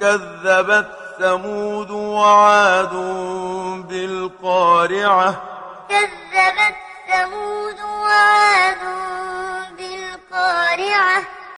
كذبت ثمود وعاد بالقارعة. كذبت